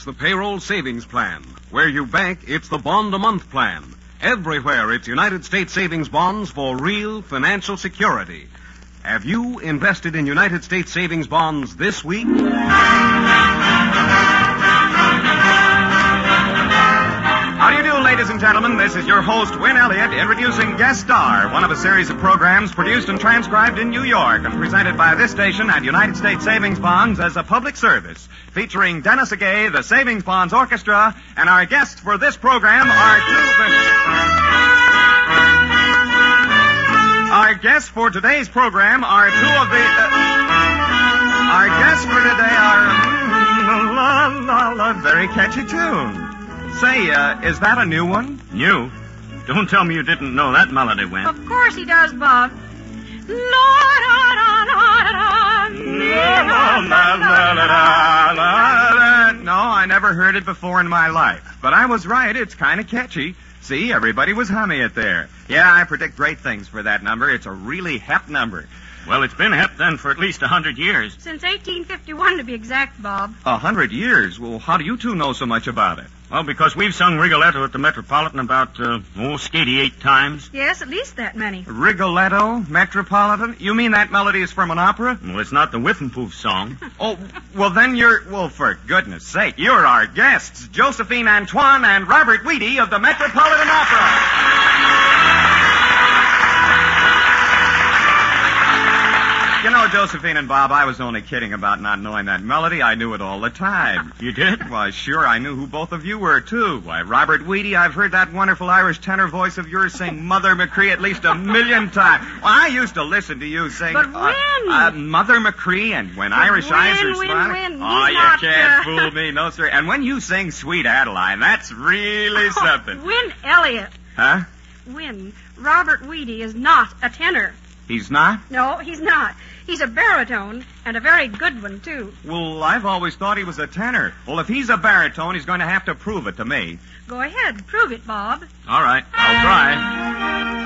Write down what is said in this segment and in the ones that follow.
it's the payroll savings plan. Where you bank, it's the bond a month plan. Everywhere, it's United States savings bonds for real financial security. Have you invested in United States savings bonds this week? Gentlemen? This is your host, Win Elliott, introducing Guest Star, one of a series of programs produced and transcribed in New York and presented by this station and United States Savings Bonds as a public service, featuring Dennis Agay, the Savings Bonds Orchestra, and our guests for this program are two. Our guests for today's program are two of the. Uh, our guests for today are. mm, La la la, very catchy tune. Say, uh, is that a new one? New? Don't tell me you didn't know that melody, went. Of course he does, Bob. No, I never heard it before in my life. But I was right. It's kind of catchy. See, everybody was humming it there. Yeah, I predict great things for that number. It's a really hep number. Well, it's been hep then for at least a hundred years. Since 1851, to be exact, Bob. A hundred years? Well, how do you two know so much about it? Well, because we've sung Rigoletto at the Metropolitan about, uh, oh, skady eight times. Yes, at least that many. Rigoletto, Metropolitan? You mean that melody is from an opera? Well, it's not the Whiffenpoof song. Oh, well then you're, well for goodness sake, you're our guests, Josephine Antoine and Robert Weede of the Metropolitan Opera. You know, Josephine and Bob, I was only kidding about not knowing that melody. I knew it all the time. You did? Why, sure, I knew who both of you were, too. Why, Robert Weede, I've heard that wonderful Irish tenor voice of yours sing Mother Machree at least a million times. Well, I used to listen to you sing... But uh, when? uh, Mother Machree and When Irish when, Eyes Are when, Smiling. when? Oh, you not, can't uh, fool me, no, sir. And when you sing Sweet Adeline, that's really something. Win Elliott. Huh? Win. Robert Weede is not a tenor. He's not? No, he's not. He's a baritone, and a very good one, too. Well, I've always thought he was a tenor. Well, if he's a baritone, he's going to have to prove it to me. Go ahead, prove it, Bob. All right, I'll try.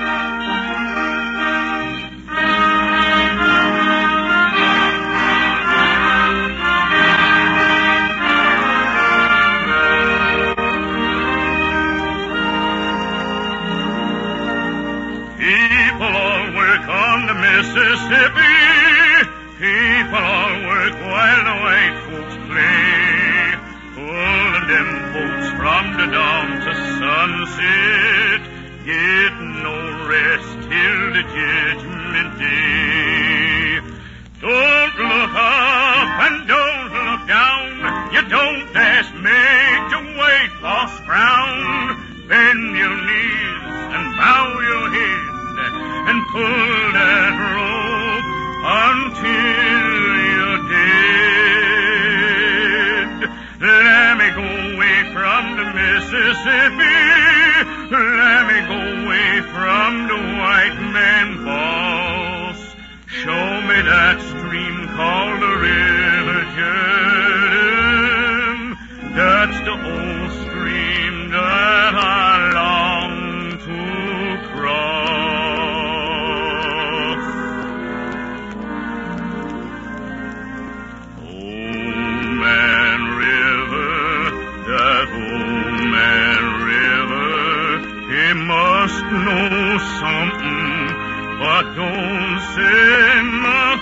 Mississippi. People all work while the white folks play. Pulling them boats from the dawn to sunset. Get no rest till the judgment day. Don't look up and don't look down. You don't dare make your weight loss frown. Bend your knees and bow your head and pull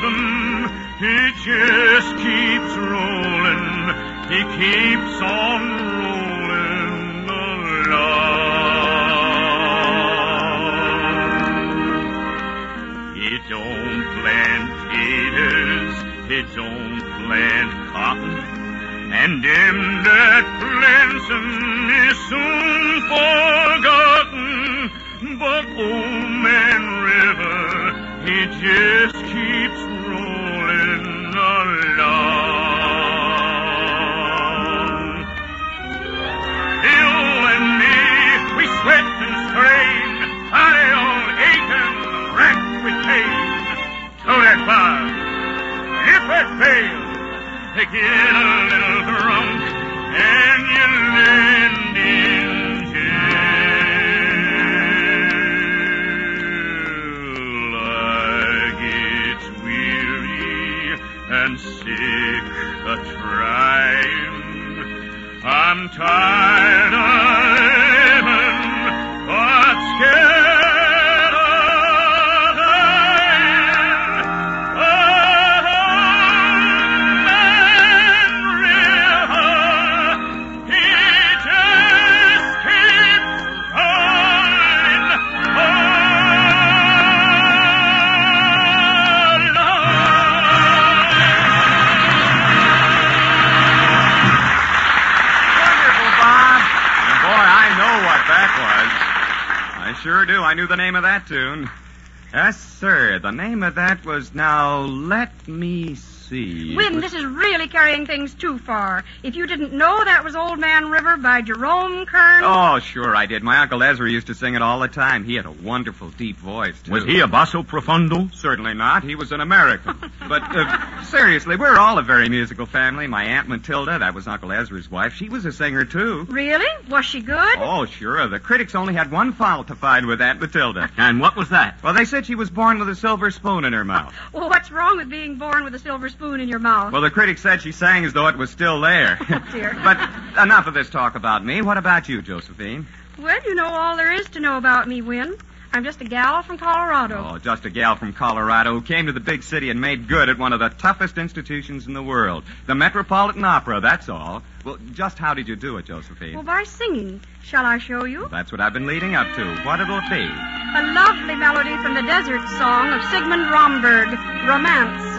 nothing. He just keeps rolling, he keeps on rolling along. He don't plant taters, he don't plant cotton, and them that plants is soon forgotten. But old man he just keeps rolling along. You and me, we sweat and strain, with pain. So that if it fails, a little that tune. Yes, sir. The name of that was Now Let Me See. It Win, was- this is really carrying things too far. If you didn't know that was Old Man River by Jerome Kern. Oh, sure I did. My Uncle Ezra used to sing it all the time. He had a wonderful, deep voice, too. Was he a basso profundo? Certainly not. He was an American. but uh, seriously, we're all a very musical family. My Aunt Matilda, that was Uncle Ezra's wife, she was a singer, too. Really? Was she good? Oh, sure. The critics only had one fault to find with Aunt Matilda. And what was that? Well, they said she was born with a silver spoon in her mouth. Well, what's wrong with being born with a silver spoon in your mouth? Well, the critic said she sang as though it was still there. Oh, dear. but enough of this talk about me. What about you, Josephine? Well, you know all there is to know about me, Win. I'm just a gal from Colorado. Oh, just a gal from Colorado who came to the big city and made good at one of the toughest institutions in the world. The Metropolitan Opera, that's all. Well, just how did you do it, Josephine? Well, by singing. Shall I show you? That's what I've been leading up to. What it'll be. A lovely melody from the desert song of Sigmund Romberg. Romance,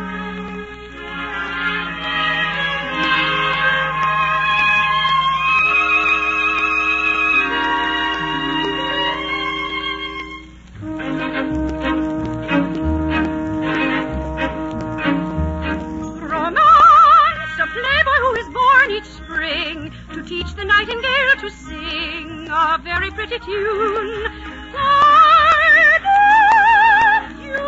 very pretty tune. You.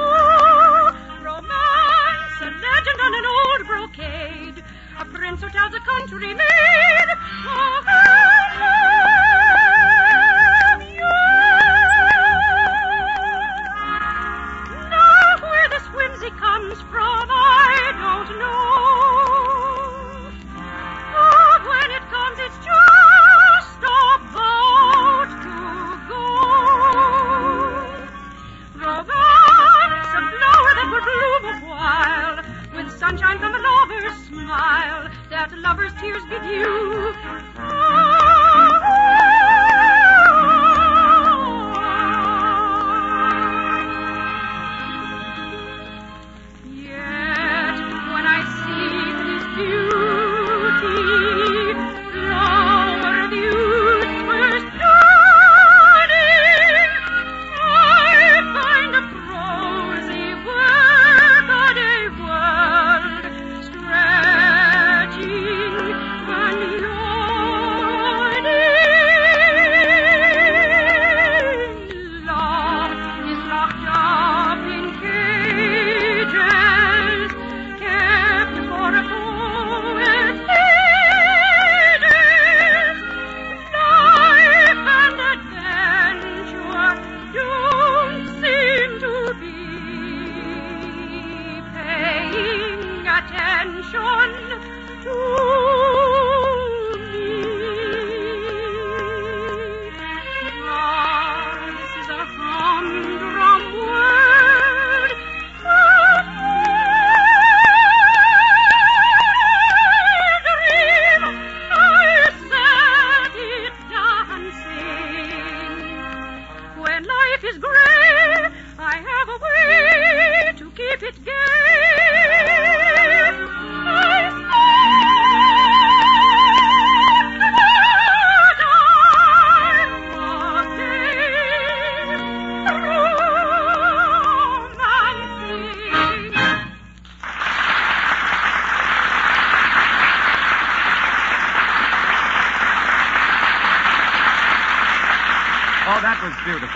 Romance, a legend on an old brocade. A prince who tells a country maid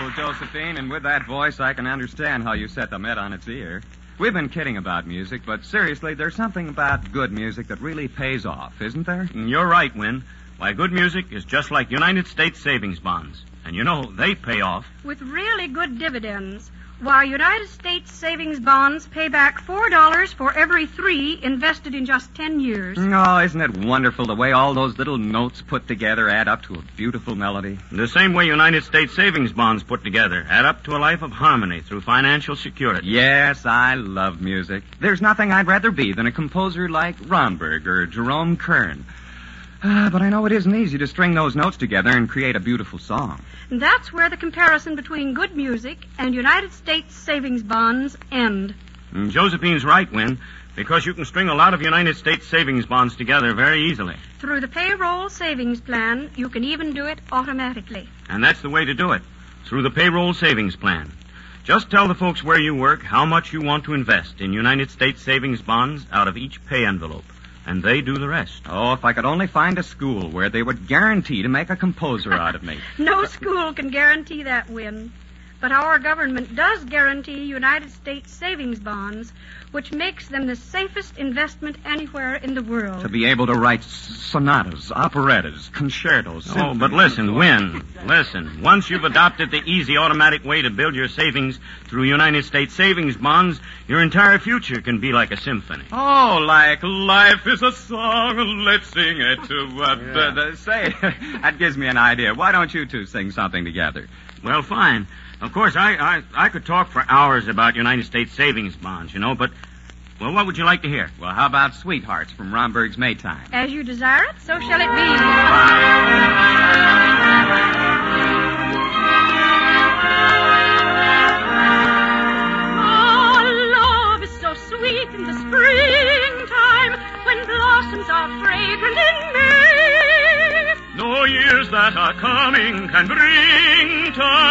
beautiful, Josephine, and with that voice, I can understand how you set the Met on its ear. We've been kidding about music, but seriously, there's something about good music that really pays off, isn't there? Mm, you're right, Win. Why, good music is just like United States savings bonds. And you know, they pay off. with really good dividends. While United States savings bonds pay back $4 for every three invested in just 10 years. Oh, isn't it wonderful the way all those little notes put together add up to a beautiful melody? The same way United States savings bonds put together add up to a life of harmony through financial security. Yes, I love music. There's nothing I'd rather be than a composer like Romberg or Jerome Kern. Ah, but I know it isn't easy to string those notes together and create a beautiful song. That's where the comparison between good music and United States savings bonds end. And Josephine's right, Win, because you can string a lot of United States savings bonds together very easily. Through the payroll savings plan, you can even do it automatically. And that's the way to do it. through the payroll savings plan. Just tell the folks where you work how much you want to invest in United States savings bonds out of each pay envelope, and they do the rest. Oh, if I could only find a school where they would guarantee to make a composer out of me. No school can guarantee that win. But our government does guarantee United States savings bonds, which makes them the safest investment anywhere in the world. To be able to write sonatas, operettas, concertos. Oh, but listen, Win. Listen. Once you've adopted the easy automatic way to build your savings through United States savings bonds, your entire future can be like a symphony. Oh, like life is a song, let's sing it to uh, Yeah. the- the- say. that gives me an idea. Why don't you two sing something together? Well, fine. Of course, I, I, I could talk for hours about United States savings bonds, you know, but, well, what would you like to hear? Well, how about Sweethearts from Romberg's Maytime? As you desire it, so shall it be. Oh, love is so sweet in the springtime when blossoms are fragrant in May. No years that are coming can bring time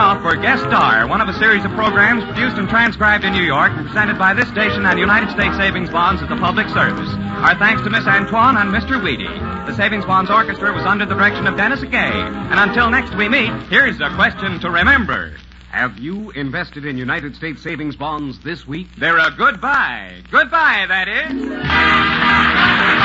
off for Guest Star, one of a series of programs produced and transcribed in New York and presented by this station and United States Savings Bonds as a public service. Our thanks to Miss Antoine and Mr. Weede. The Savings Bonds Orchestra was under the direction of Dennis Gay. And until next we meet, here's a question to remember. Have you invested in United States savings bonds this week? They're a goodbye. Goodbye, that is.